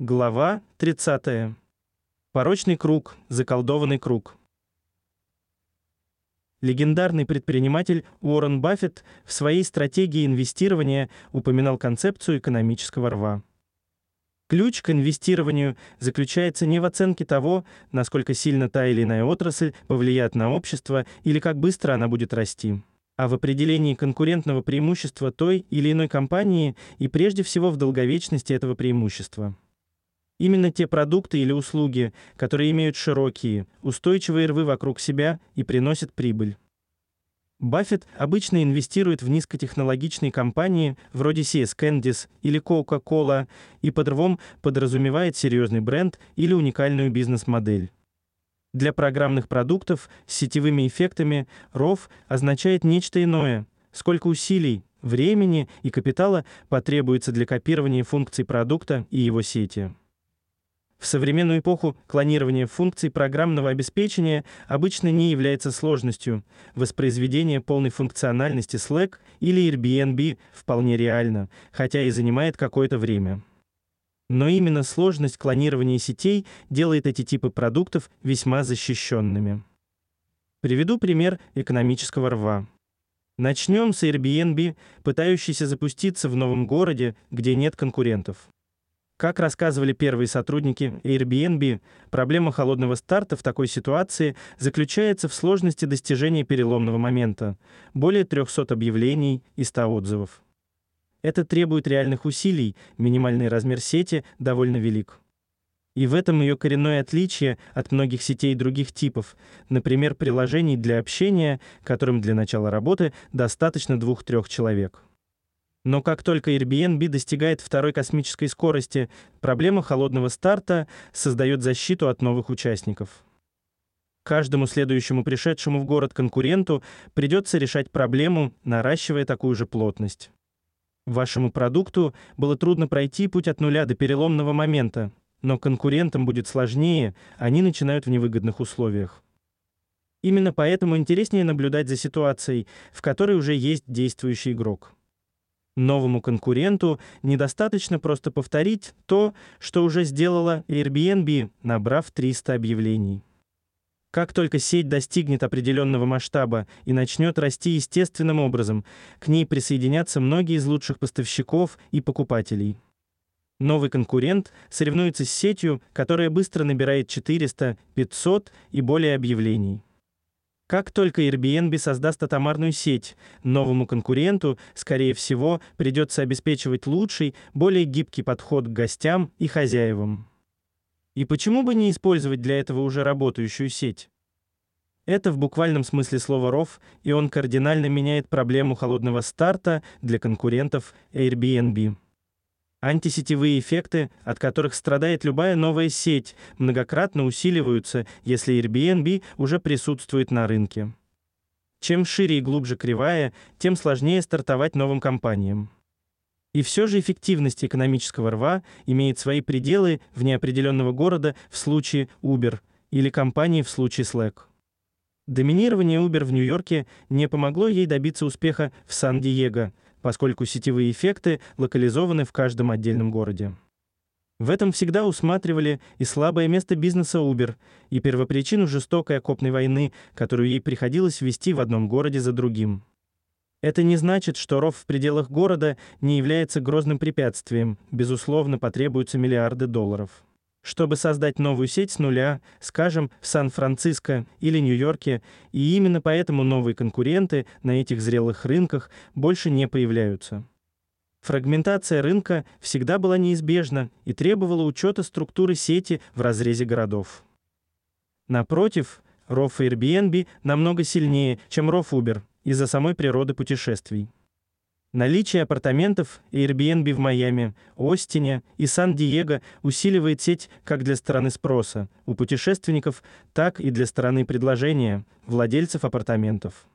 Глава 30. Порочный круг, заколдованный круг. Легендарный предприниматель Уоррен Баффет в своей стратегии инвестирования упоминал концепцию экономического рва. Ключ к инвестированию заключается не в оценке того, насколько сильно та или иная отрасль повлияет на общество или как быстро она будет расти, а в определении конкурентного преимущества той или иной компании и прежде всего в долговечности этого преимущества. Именно те продукты или услуги, которые имеют широкие, устойчивые рвы вокруг себя и приносят прибыль. Баффет обычно инвестирует в низкотехнологичные компании вроде CS Candies или Coca-Cola и под рвом подразумевает серьезный бренд или уникальную бизнес-модель. Для программных продуктов с сетевыми эффектами ROV означает нечто иное. Сколько усилий, времени и капитала потребуется для копирования функций продукта и его сети. В современную эпоху клонирование функций программного обеспечения обычно не является сложностью. Воспроизведение полной функциональности Slack или Airbnb вполне реально, хотя и занимает какое-то время. Но именно сложность клонирования сетей делает эти типы продуктов весьма защищенными. Приведу пример экономического рва. Начнем с Airbnb, пытающейся запуститься в новом городе, где нет конкурентов. Как рассказывали первые сотрудники Airbnb, проблема холодного старта в такой ситуации заключается в сложности достижения переломного момента. Более 300 объявлений и 100 отзывов. Это требует реальных усилий, минимальный размер сети довольно велик. И в этом ее коренное отличие от многих сетей других типов, например, приложений для общения, которым для начала работы достаточно двух-трех человек. Но как только Airbnb достигает второй космической скорости, проблема холодного старта создает защиту от новых участников. Каждому следующему пришедшему в город конкуренту придется решать проблему, наращивая такую же плотность. Вашему продукту было трудно пройти путь от нуля до переломного момента, но конкурентам будет сложнее, они начинают в невыгодных условиях. Именно поэтому интереснее наблюдать за ситуацией, в которой уже есть действующий игрок. Новому конкуренту недостаточно просто повторить то, что уже сделала Airbnb, набрав 300 объявлений. Как только сеть достигнет определенного масштаба и начнет расти естественным образом, к ней присоединятся многие из лучших поставщиков и покупателей. Новый конкурент соревнуется с сетью, которая быстро набирает 400, 500 и более объявлений. Как только Airbnb создаст атомарную сеть, новому конкуренту, скорее всего, придется обеспечивать лучший, более гибкий подход к гостям и хозяевам. И почему бы не использовать для этого уже работающую сеть? Это в буквальном смысле слова ров, и он кардинально меняет проблему холодного старта для конкурентов Airbnb. Антисетевые эффекты, от которых страдает любая новая сеть, многократно усиливаются, если Airbnb уже присутствует на рынке. Чем шире и глубже кривая, тем сложнее стартовать новым компаниям. И все же эффективность экономического рва имеет свои пределы вне определенного города в случае Uber или компании в случае Slack. Доминирование Uber в Нью-Йорке не помогло ей добиться успеха в Сан-Диего – поскольку сетевые эффекты локализованы в каждом отдельном городе. В этом всегда усматривали и слабое место бизнеса Uber, и первопричину жестокой окопной войны, которую ей приходилось вести в одном городе за другим. Это не значит, что ров в пределах города не является грозным препятствием. Безусловно, потребуются миллиарды долларов чтобы создать новую сеть с нуля, скажем, в Сан-Франциско или Нью-Йорке, и именно поэтому новые конкуренты на этих зрелых рынках больше не появляются. Фрагментация рынка всегда была неизбежна и требовала учета структуры сети в разрезе городов. Напротив, ROV Airbnb намного сильнее, чем ROV Uber из-за самой природы путешествий. Наличие апартаментов Airbnb в Майами, Остине и Сан-Диего усиливает сеть как для стороны спроса у путешественников, так и для стороны предложения владельцев апартаментов.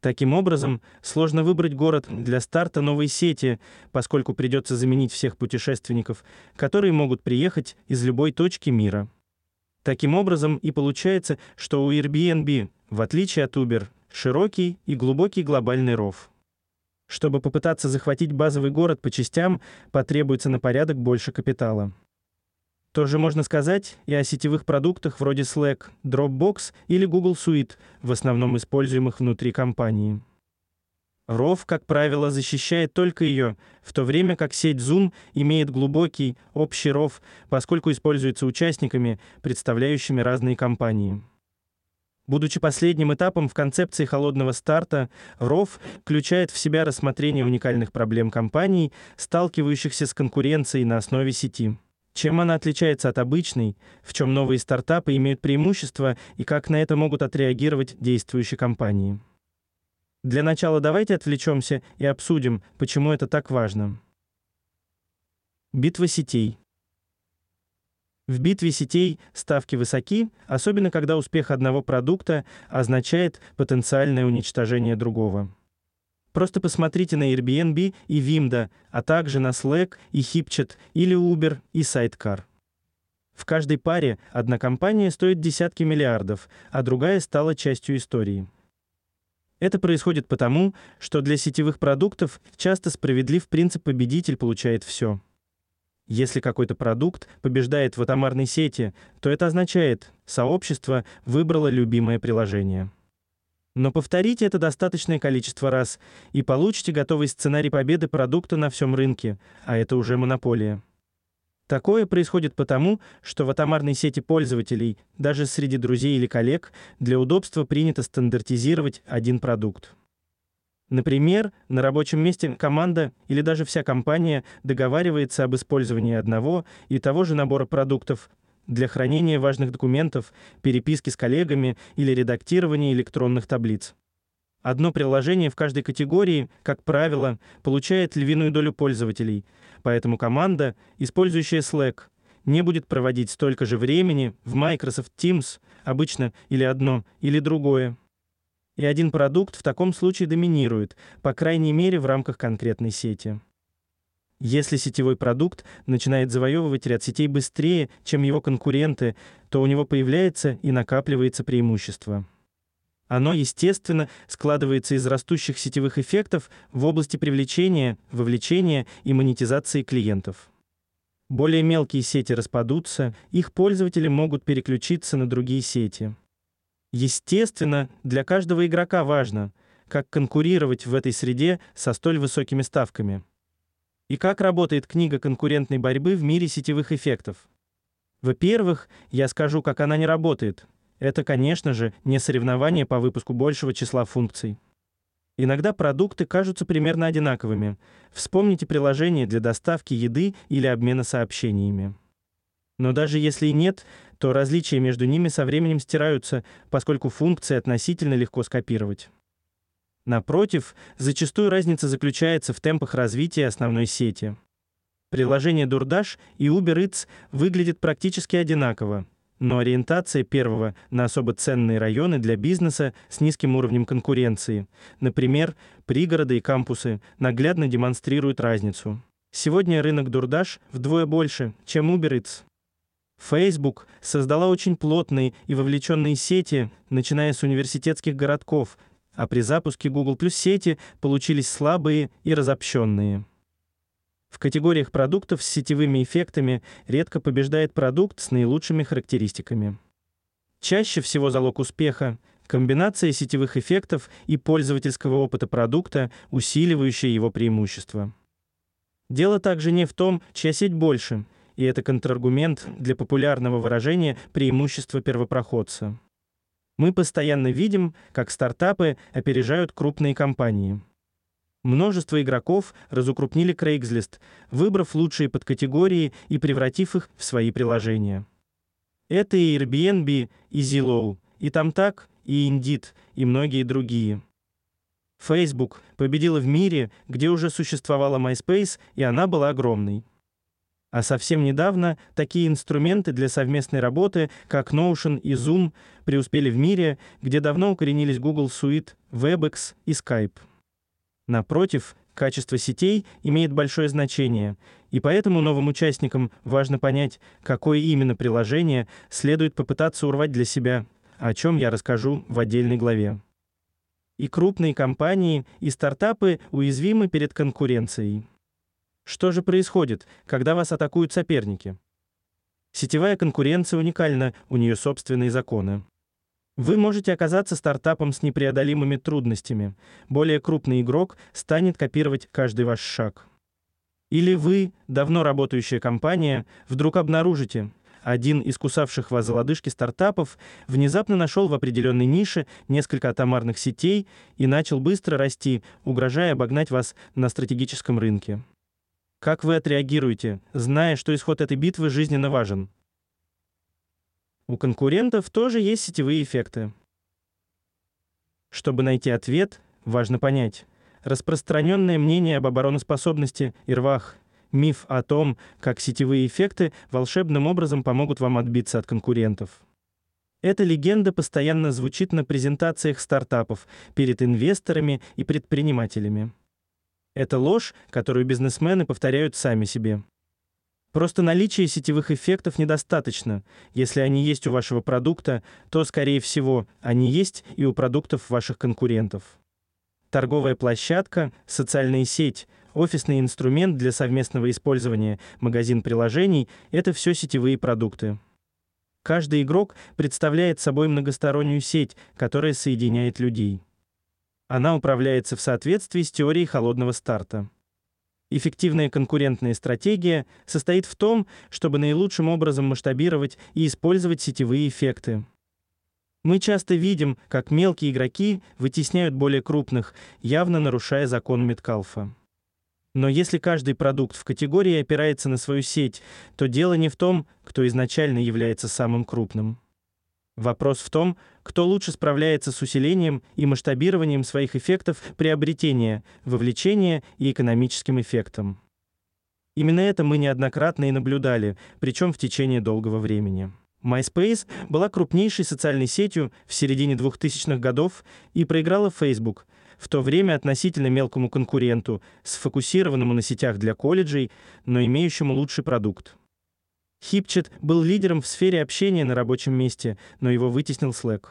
Таким образом, сложно выбрать город для старта новой сети, поскольку придется заменить всех путешественников, которые могут приехать из любой точки мира. Таким образом и получается, что у Airbnb, в отличие от Uber, широкий и глубокий глобальный ров. Чтобы попытаться захватить базовый город по частям, потребуется на порядок больше капитала. То же можно сказать и о сетевых продуктах вроде Slack, Dropbox или Google Suite, в основном используемых внутри компании. ROV, как правило, защищает только ее, в то время как сеть Zoom имеет глубокий, общий ROV, поскольку используется участниками, представляющими разные компании. Будучи последним этапом в концепции холодного старта, ROV включает в себя рассмотрение уникальных проблем компаний, сталкивающихся с конкуренцией на основе сети. Чем она отличается от обычной, в чем новые стартапы имеют преимущества и как на это могут отреагировать действующие компании. Для начала давайте отвлечемся и обсудим, почему это так важно. Битва сетей. В битве сетей ставки высоки, особенно когда успех одного продукта означает потенциальное уничтожение другого. Просто посмотрите на Airbnb и Vimda, а также на Slack и Hipchat или Uber и Sidecar. В каждой паре одна компания стоит десятки миллиардов, а другая стала частью истории. Это происходит потому, что для сетевых продуктов часто справедлив принцип победитель получает все. Если какой-то продукт побеждает в атомарной сети, то это означает, сообщество выбрало любимое приложение. Но повторите это достаточное количество раз и получите готовый сценарий победы продукта на всем рынке, а это уже монополия. Такое происходит потому, что в атомарной сети пользователей, даже среди друзей или коллег, для удобства принято стандартизировать один продукт. Например, на рабочем месте команда или даже вся компания договаривается об использовании одного и того же набора продуктов для хранения важных документов, переписки с коллегами или редактирования электронных таблиц. Одно приложение в каждой категории, как правило, получает львиную долю пользователей, поэтому команда, использующая Slack, не будет проводить столько же времени в Microsoft Teams, обычно или одно, или другое. И один продукт в таком случае доминирует, по крайней мере в рамках конкретной сети. Если сетевой продукт начинает завоевывать ряд сетей быстрее, чем его конкуренты, то у него появляется и накапливается преимущество. Оно, естественно, складывается из растущих сетевых эффектов в области привлечения, вовлечения и монетизации клиентов. Более мелкие сети распадутся, их пользователи могут переключиться на другие сети. Естественно, для каждого игрока важно, как конкурировать в этой среде со столь высокими ставками. И как работает книга конкурентной борьбы в мире сетевых эффектов. Во-первых, я скажу, как она не работает – это, конечно же, не соревнование по выпуску большего числа функций. Иногда продукты кажутся примерно одинаковыми. Вспомните приложение для доставки еды или обмена сообщениями. Но даже если и нет, то различия между ними со временем стираются, поскольку функции относительно легко скопировать. Напротив, зачастую разница заключается в темпах развития основной сети. Приложение DoorDash и Uber Eats выглядят практически одинаково, но ориентация первого на особо ценные районы для бизнеса с низким уровнем конкуренции, например, пригороды и кампусы, наглядно демонстрируют разницу. Сегодня рынок Дурдаш вдвое больше, чем Uber Eats. Facebook создала очень плотные и вовлеченные сети, начиная с университетских городков, а при запуске Google Plus сети получились слабые и разобщенные. В категориях продуктов с сетевыми эффектами редко побеждает продукт с наилучшими характеристиками. Чаще всего залог успеха комбинация сетевых эффектов и пользовательского опыта продукта, усиливающая его преимущества. Дело также не в том, чья сеть больше, и это контраргумент для популярного выражения преимущества первопроходца. Мы постоянно видим, как стартапы опережают крупные компании. Множество игроков разукрупнили Craigslist, выбрав лучшие подкатегории и превратив их в свои приложения. Это и Airbnb, и Zillow, и Tamtag, и Indeed, и многие другие. Facebook победила в мире, где уже существовала MySpace, и она была огромной. А совсем недавно такие инструменты для совместной работы, как Notion и Zoom, преуспели в мире, где давно укоренились Google Suite, WebEx и Skype. Напротив, качество сетей имеет большое значение, и поэтому новым участникам важно понять, какое именно приложение следует попытаться урвать для себя, о чем я расскажу в отдельной главе. И крупные компании, и стартапы уязвимы перед конкуренцией. Что же происходит, когда вас атакуют соперники? Сетевая конкуренция уникальна, у нее собственные законы. Вы можете оказаться стартапом с непреодолимыми трудностями. Более крупный игрок станет копировать каждый ваш шаг. Или вы, давно работающая компания, вдруг обнаружите, один из кусавших вас за лодыжки стартапов внезапно нашел в определенной нише несколько атомарных сетей и начал быстро расти, угрожая обогнать вас на стратегическом рынке. Как вы отреагируете, зная, что исход этой битвы жизненно важен? У конкурентов тоже есть сетевые эффекты. Чтобы найти ответ, важно понять, распространенное мнение об обороноспособности и рвах – миф о том, как сетевые эффекты волшебным образом помогут вам отбиться от конкурентов. Эта легенда постоянно звучит на презентациях стартапов перед инвесторами и предпринимателями. Это ложь, которую бизнесмены повторяют сами себе. Просто наличие сетевых эффектов недостаточно. Если они есть у вашего продукта, то, скорее всего, они есть и у продуктов ваших конкурентов. Торговая площадка, социальная сеть — Офисный инструмент для совместного использования, магазин приложений — это все сетевые продукты. Каждый игрок представляет собой многостороннюю сеть, которая соединяет людей. Она управляется в соответствии с теорией холодного старта. Эффективная конкурентная стратегия состоит в том, чтобы наилучшим образом масштабировать и использовать сетевые эффекты. Мы часто видим, как мелкие игроки вытесняют более крупных, явно нарушая закон Меткалфа. Но если каждый продукт в категории опирается на свою сеть, то дело не в том, кто изначально является самым крупным. Вопрос в том, кто лучше справляется с усилением и масштабированием своих эффектов приобретения, вовлечения и экономическим эффектом. Именно это мы неоднократно и наблюдали, причем в течение долгого времени. MySpace была крупнейшей социальной сетью в середине 2000-х годов и проиграла Facebook – в то время относительно мелкому конкуренту, сфокусированному на сетях для колледжей, но имеющему лучший продукт. Hipchat был лидером в сфере общения на рабочем месте, но его вытеснил Slack.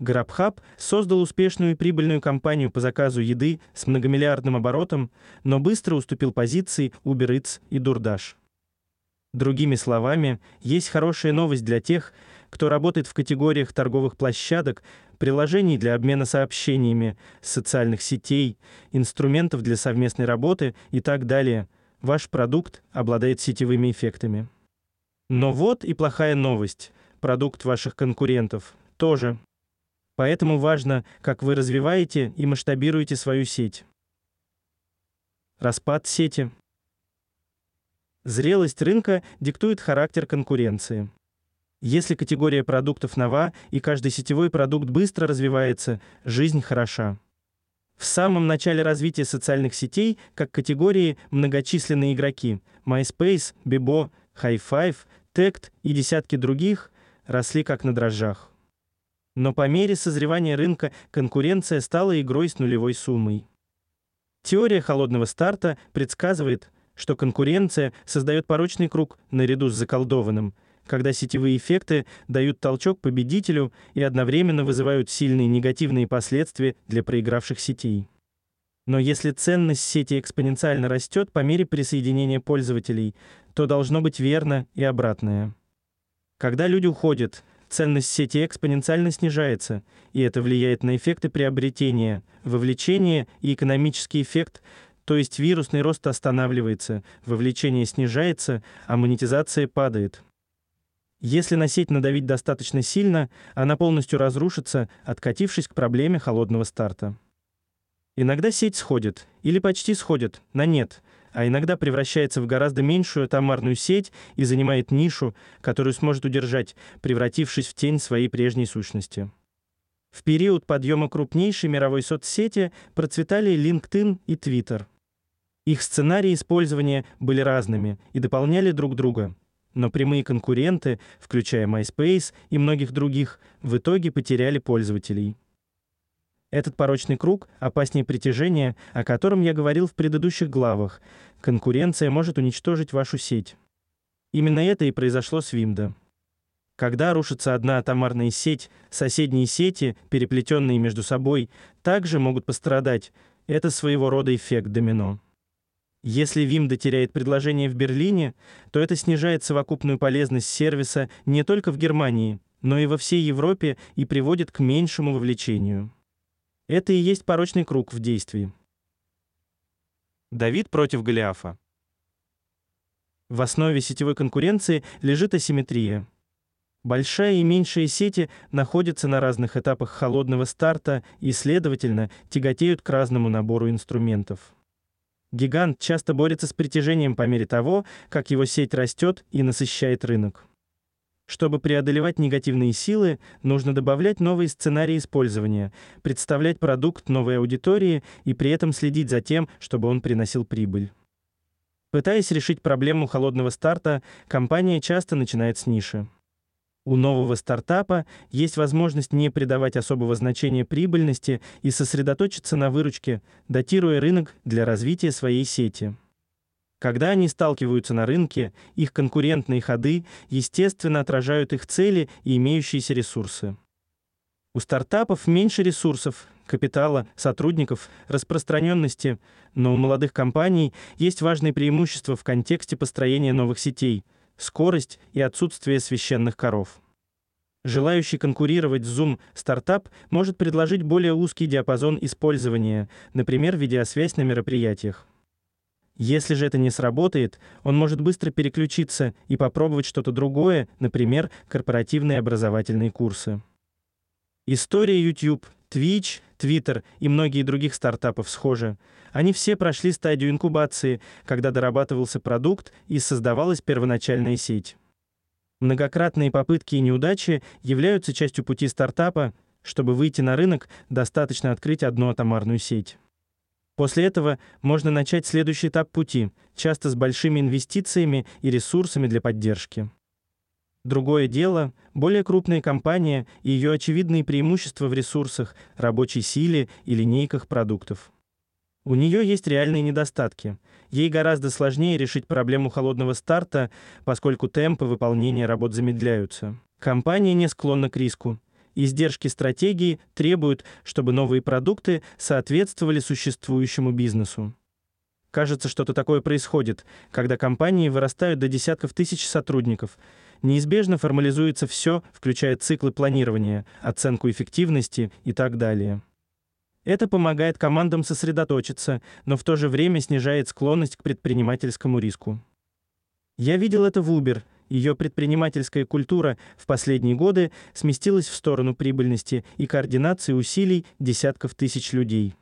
GrabHub создал успешную и прибыльную компанию по заказу еды с многомиллиардным оборотом, но быстро уступил позиции Uber Eats и DoorDash. Другими словами, есть хорошая новость для тех, кто работает в категориях торговых площадок, приложений для обмена сообщениями, социальных сетей, инструментов для совместной работы и так далее. Ваш продукт обладает сетевыми эффектами. Но вот и плохая новость. Продукт ваших конкурентов тоже. Поэтому важно, как вы развиваете и масштабируете свою сеть. Распад сети. Зрелость рынка диктует характер конкуренции. Если категория продуктов нова и каждый сетевой продукт быстро развивается, жизнь хороша. В самом начале развития социальных сетей, как категории, многочисленные игроки MySpace, Bebo, High5, Tect и десятки других росли как на дрожжах. Но по мере созревания рынка конкуренция стала игрой с нулевой суммой. Теория холодного старта предсказывает, что конкуренция создает порочный круг наряду с заколдованным – когда сетевые эффекты дают толчок победителю и одновременно вызывают сильные негативные последствия для проигравших сетей. Но если ценность сети экспоненциально растет по мере присоединения пользователей, то должно быть верно и обратное. Когда люди уходят, ценность сети экспоненциально снижается, и это влияет на эффекты приобретения, вовлечения и экономический эффект, то есть вирусный рост останавливается, вовлечение снижается, а монетизация падает. Если на сеть надавить достаточно сильно, она полностью разрушится, откатившись к проблеме холодного старта. Иногда сеть сходит, или почти сходит, на нет, а иногда превращается в гораздо меньшую атомарную сеть и занимает нишу, которую сможет удержать, превратившись в тень своей прежней сущности. В период подъема крупнейшей мировой соцсети процветали LinkedIn и Twitter. Их сценарии использования были разными и дополняли друг друга – но прямые конкуренты, включая MySpace и многих других, в итоге потеряли пользователей. Этот порочный круг опаснее притяжения, о котором я говорил в предыдущих главах. Конкуренция может уничтожить вашу сеть. Именно это и произошло с Вимдо. Когда рушится одна атомарная сеть, соседние сети, переплетенные между собой, также могут пострадать. Это своего рода эффект домино. Если Вимда теряет предложение в Берлине, то это снижает совокупную полезность сервиса не только в Германии, но и во всей Европе и приводит к меньшему вовлечению. Это и есть порочный круг в действии. Давид против Голиафа. В основе сетевой конкуренции лежит асимметрия. Большая и меньшая сети находятся на разных этапах холодного старта и, следовательно, тяготеют к разному набору инструментов. Гигант часто борется с притяжением по мере того, как его сеть растет и насыщает рынок. Чтобы преодолевать негативные силы, нужно добавлять новые сценарии использования, представлять продукт новой аудитории и при этом следить за тем, чтобы он приносил прибыль. Пытаясь решить проблему холодного старта, компания часто начинает с ниши. У нового стартапа есть возможность не придавать особого значения прибыльности и сосредоточиться на выручке, датируя рынок для развития своей сети. Когда они сталкиваются на рынке, их конкурентные ходы, естественно, отражают их цели и имеющиеся ресурсы. У стартапов меньше ресурсов, капитала, сотрудников, распространенности, но у молодых компаний есть важные преимущества в контексте построения новых сетей – скорость и отсутствие священных коров. Желающий конкурировать с Zoom стартап может предложить более узкий диапазон использования, например, видеосвязь на мероприятиях. Если же это не сработает, он может быстро переключиться и попробовать что-то другое, например, корпоративные образовательные курсы. История YouTube, Twitch, Twitter и многие других стартапов схожи. Они все прошли стадию инкубации, когда дорабатывался продукт и создавалась первоначальная сеть. Многократные попытки и неудачи являются частью пути стартапа. Чтобы выйти на рынок, достаточно открыть одну атомарную сеть. После этого можно начать следующий этап пути, часто с большими инвестициями и ресурсами для поддержки. Другое дело более крупная компания и ее очевидные преимущества в ресурсах, рабочей силе и линейках продуктов. У нее есть реальные недостатки. Ей гораздо сложнее решить проблему холодного старта, поскольку темпы выполнения работ замедляются. Компания не склонна к риску. Издержки стратегии требуют, чтобы новые продукты соответствовали существующему бизнесу. Кажется, что-то такое происходит, когда компании вырастают до десятков тысяч сотрудников. Неизбежно формализуется все, включая циклы планирования, оценку эффективности и так далее. Это помогает командам сосредоточиться, но в то же время снижает склонность к предпринимательскому риску. Я видел это в Uber. Ее предпринимательская культура в последние годы сместилась в сторону прибыльности и координации усилий десятков тысяч людей.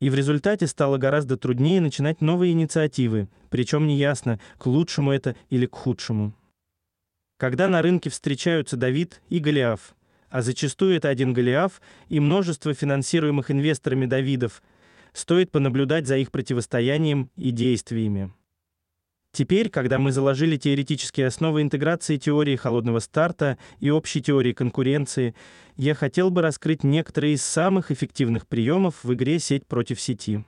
И в результате стало гораздо труднее начинать новые инициативы, причем неясно, к лучшему это или к худшему. Когда на рынке встречаются Давид и Голиаф, а зачастую это один Голиаф и множество финансируемых инвесторами Давидов. Стоит понаблюдать за их противостоянием и действиями. Теперь, когда мы заложили теоретические основы интеграции теории холодного старта и общей теории конкуренции, я хотел бы раскрыть некоторые из самых эффективных приемов в игре сеть против сети.